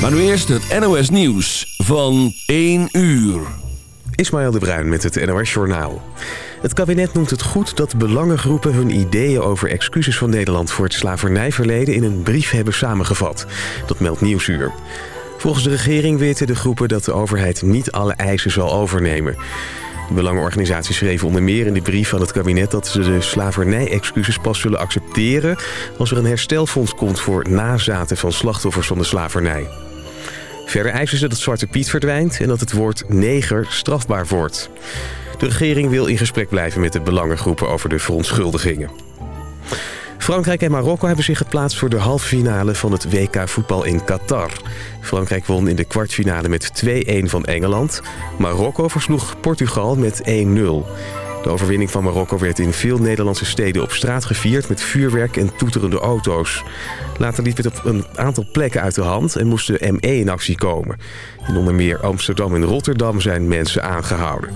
Maar nu eerst het NOS Nieuws van 1 uur. Ismaël de Bruin met het NOS Journaal. Het kabinet noemt het goed dat belangengroepen hun ideeën over excuses van Nederland voor het slavernijverleden in een brief hebben samengevat. Dat meldt Nieuwsuur. Volgens de regering weten de groepen dat de overheid niet alle eisen zal overnemen. Belangenorganisaties schreven onder meer in de brief van het kabinet... dat ze de slavernij-excuses pas zullen accepteren... als er een herstelfonds komt voor nazaten van slachtoffers van de slavernij. Verder eisen ze dat Zwarte Piet verdwijnt... en dat het woord neger strafbaar wordt. De regering wil in gesprek blijven met de belangengroepen over de verontschuldigingen. Frankrijk en Marokko hebben zich geplaatst voor de halve finale van het WK voetbal in Qatar. Frankrijk won in de kwartfinale met 2-1 van Engeland. Marokko versloeg Portugal met 1-0. De overwinning van Marokko werd in veel Nederlandse steden op straat gevierd... met vuurwerk en toeterende auto's. Later liep het op een aantal plekken uit de hand en moest de ME in actie komen. In onder meer Amsterdam en Rotterdam zijn mensen aangehouden.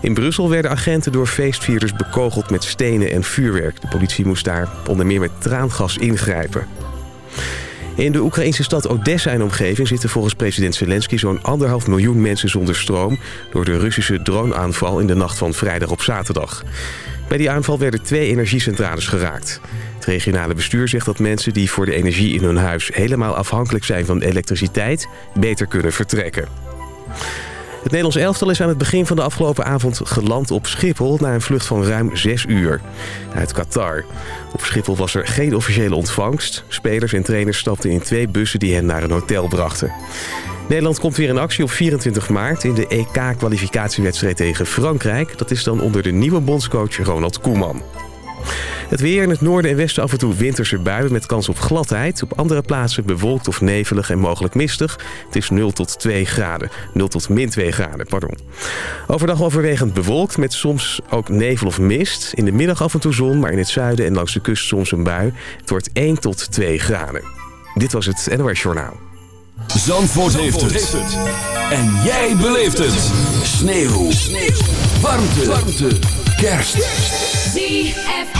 In Brussel werden agenten door feestvierders bekogeld met stenen en vuurwerk. De politie moest daar onder meer met traangas ingrijpen. In de Oekraïnse stad Odessa en omgeving zitten volgens president Zelensky zo'n anderhalf miljoen mensen zonder stroom door de Russische droneaanval in de nacht van vrijdag op zaterdag. Bij die aanval werden twee energiecentrales geraakt. Het regionale bestuur zegt dat mensen die voor de energie in hun huis helemaal afhankelijk zijn van elektriciteit beter kunnen vertrekken. Het Nederlands elftal is aan het begin van de afgelopen avond geland op Schiphol... na een vlucht van ruim zes uur uit Qatar. Op Schiphol was er geen officiële ontvangst. Spelers en trainers stapten in twee bussen die hen naar een hotel brachten. Nederland komt weer in actie op 24 maart in de EK-kwalificatiewedstrijd tegen Frankrijk. Dat is dan onder de nieuwe bondscoach Ronald Koeman. Het weer in het noorden en westen af en toe winterse buien met kans op gladheid. Op andere plaatsen bewolkt of nevelig en mogelijk mistig. Het is 0 tot 2 graden. 0 tot min 2 graden, pardon. Overdag overwegend bewolkt met soms ook nevel of mist. In de middag af en toe zon, maar in het zuiden en langs de kust soms een bui. Het wordt 1 tot 2 graden. Dit was het NOS Journaal. Zandvoort, heeft, het. En jij beleeft het. Sneeuw. Sneeuw. Warmte. Warmte. Kerst. ZFM.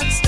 understand.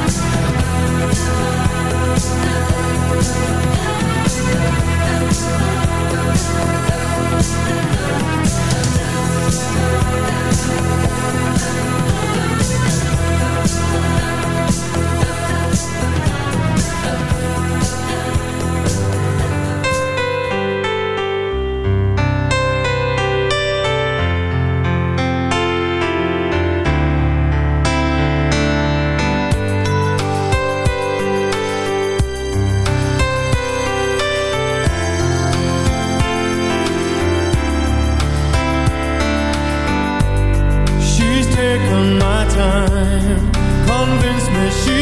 Thank sim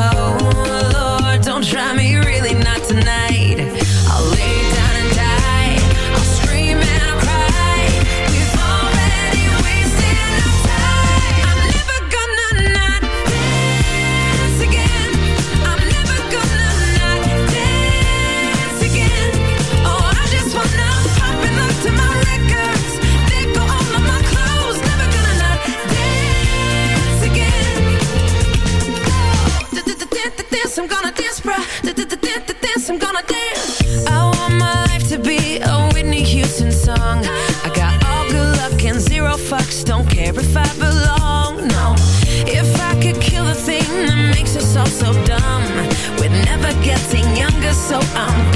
Oh, Lord, don't try me so I'm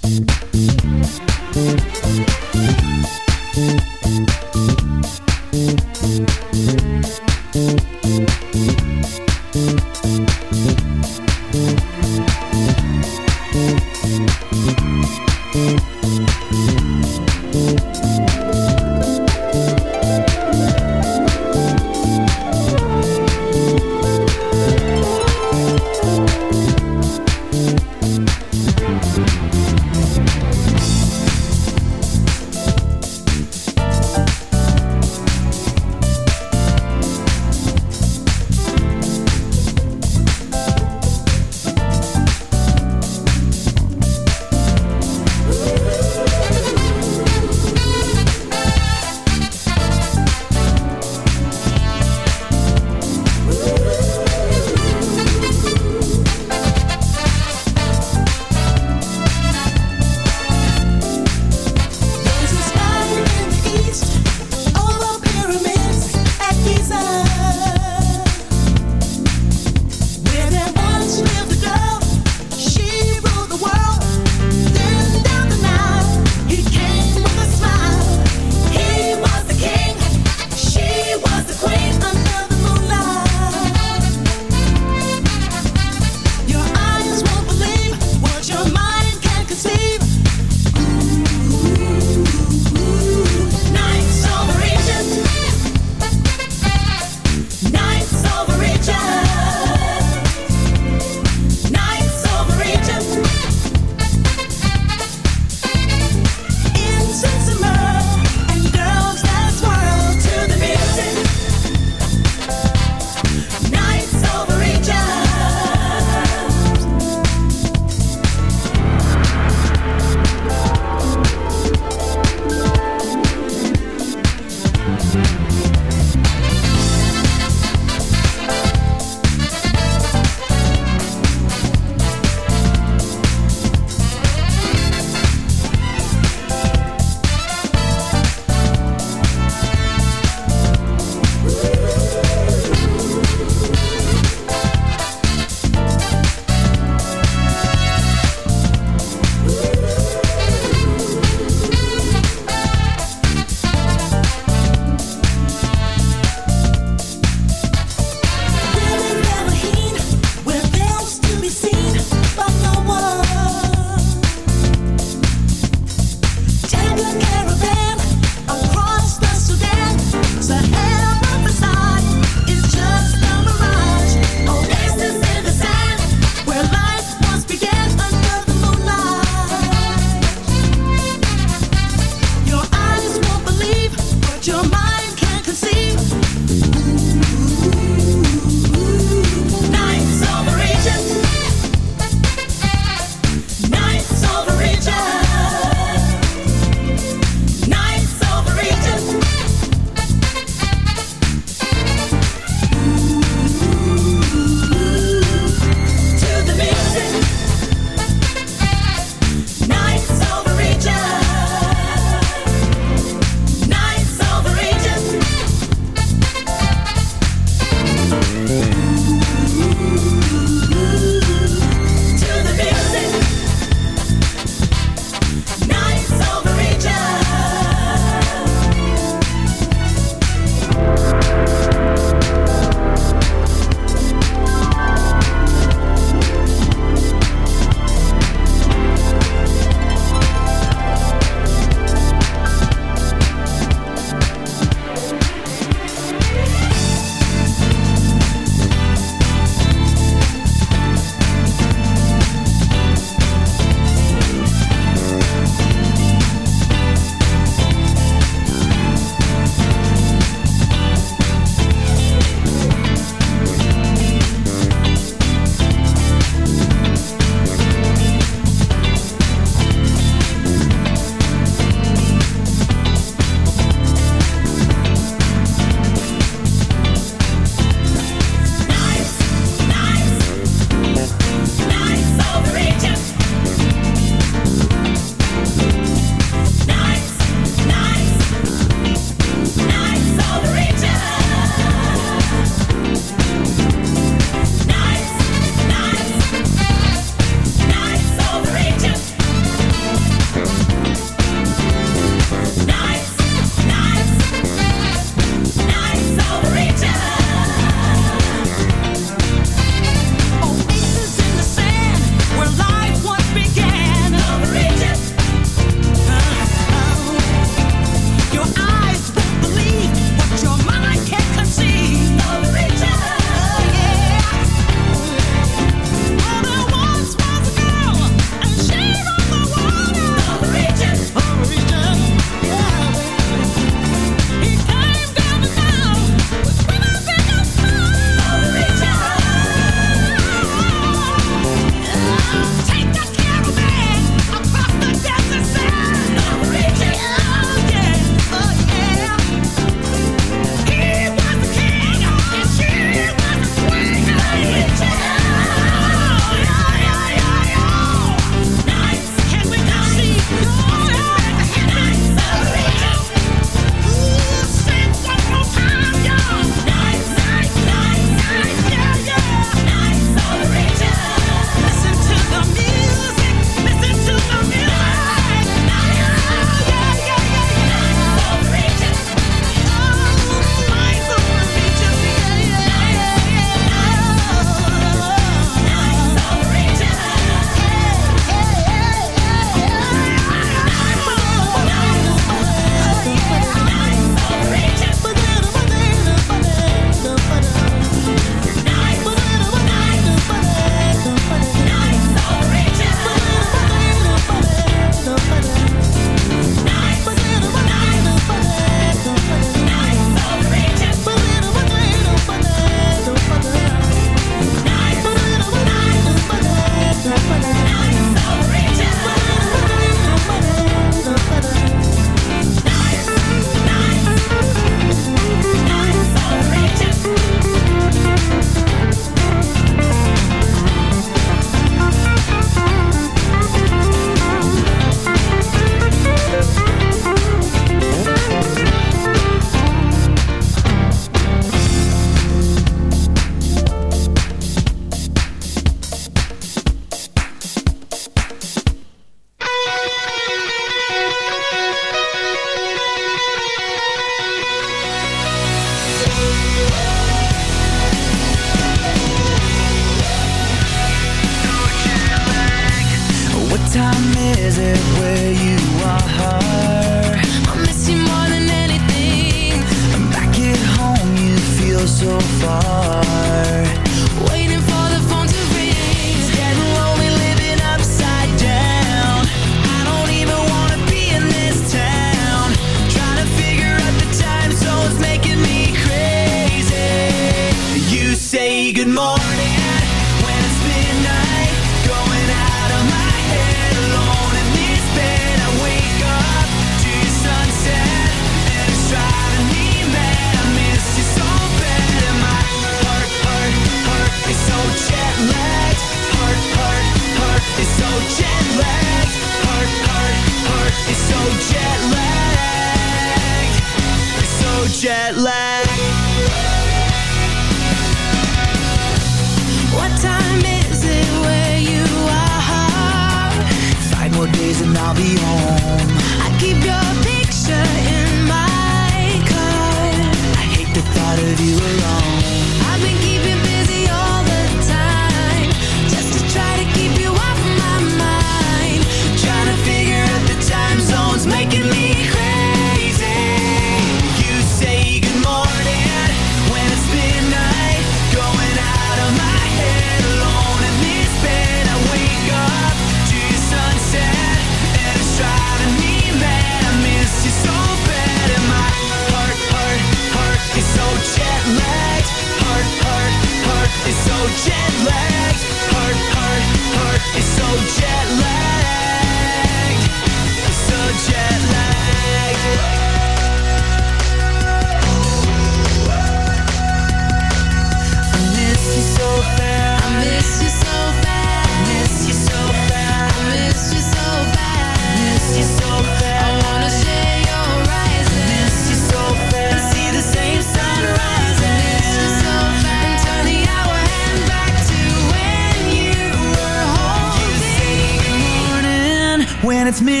and it's me.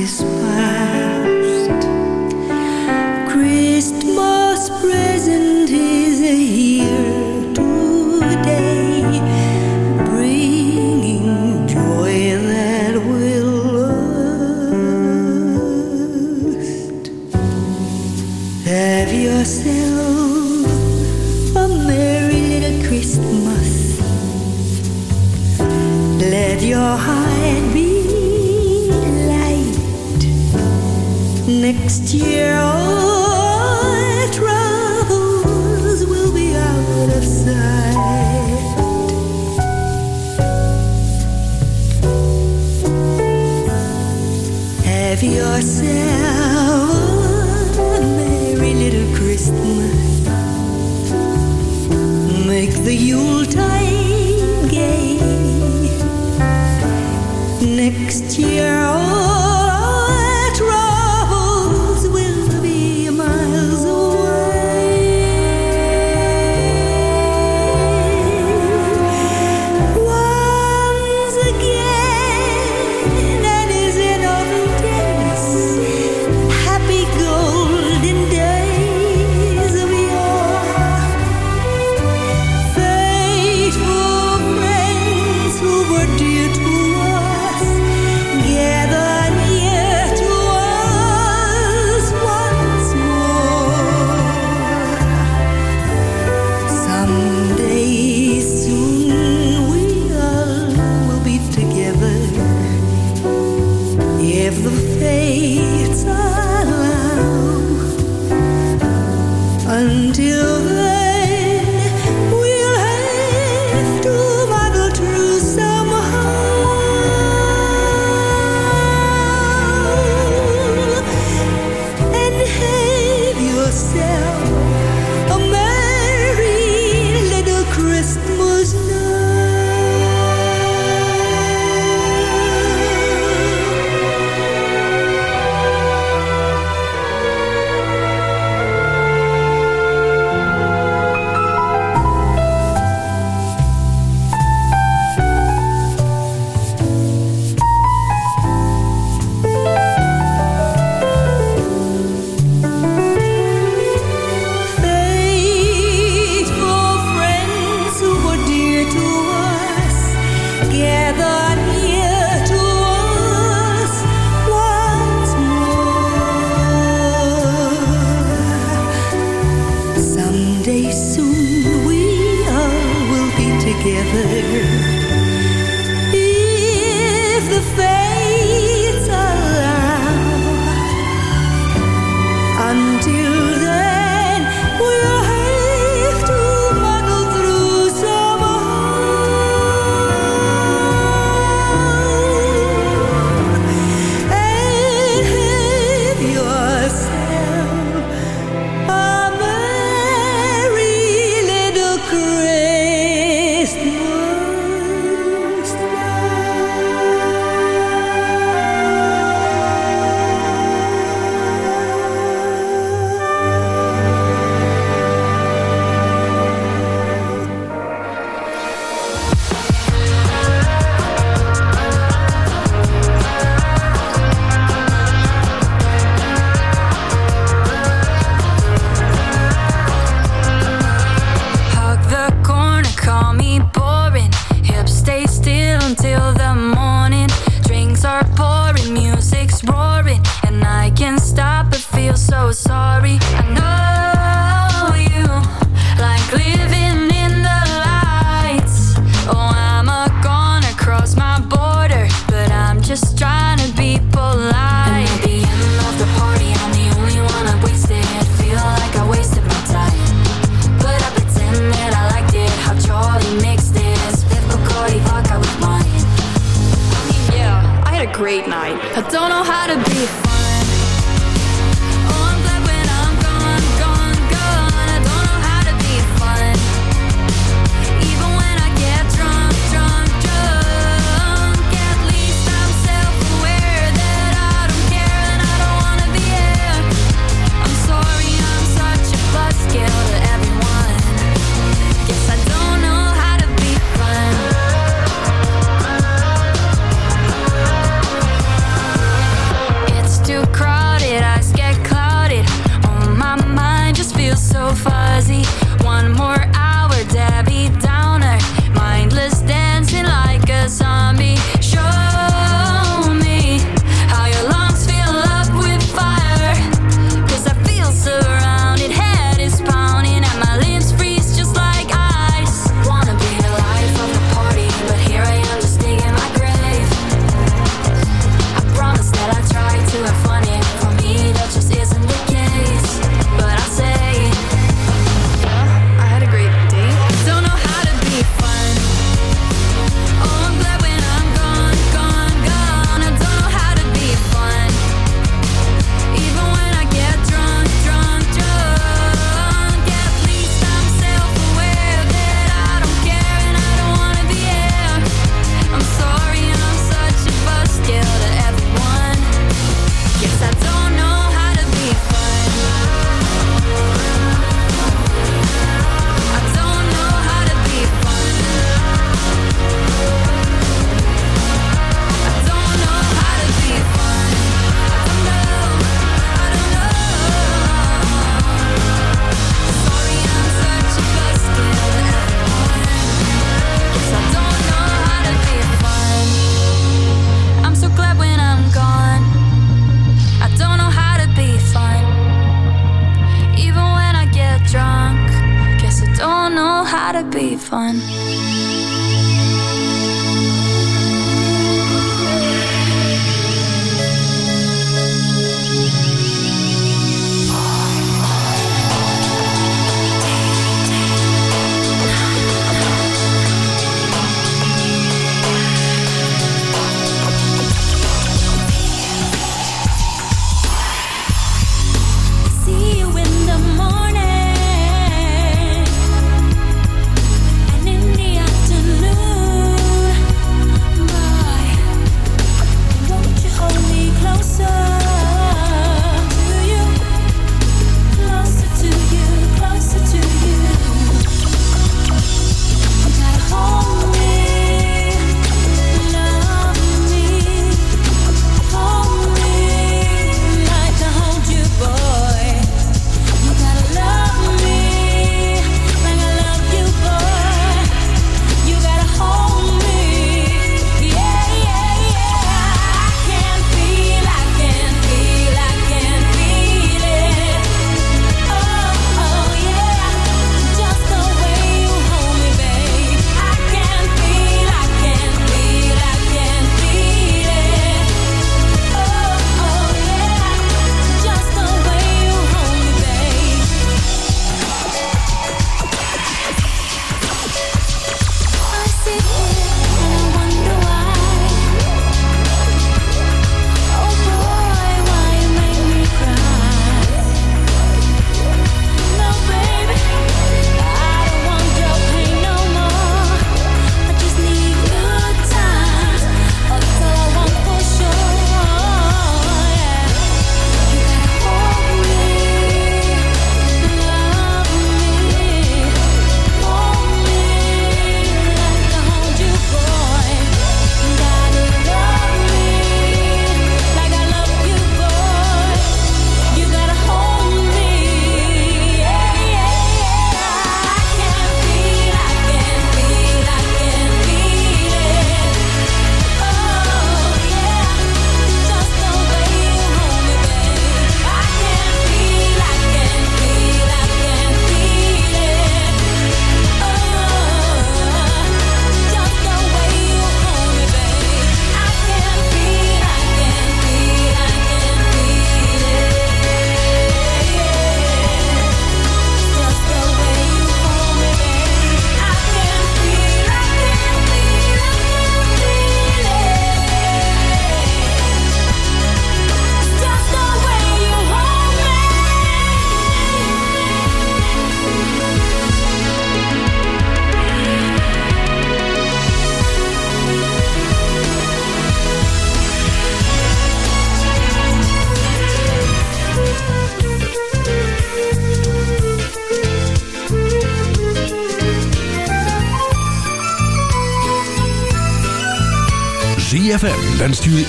this world. myself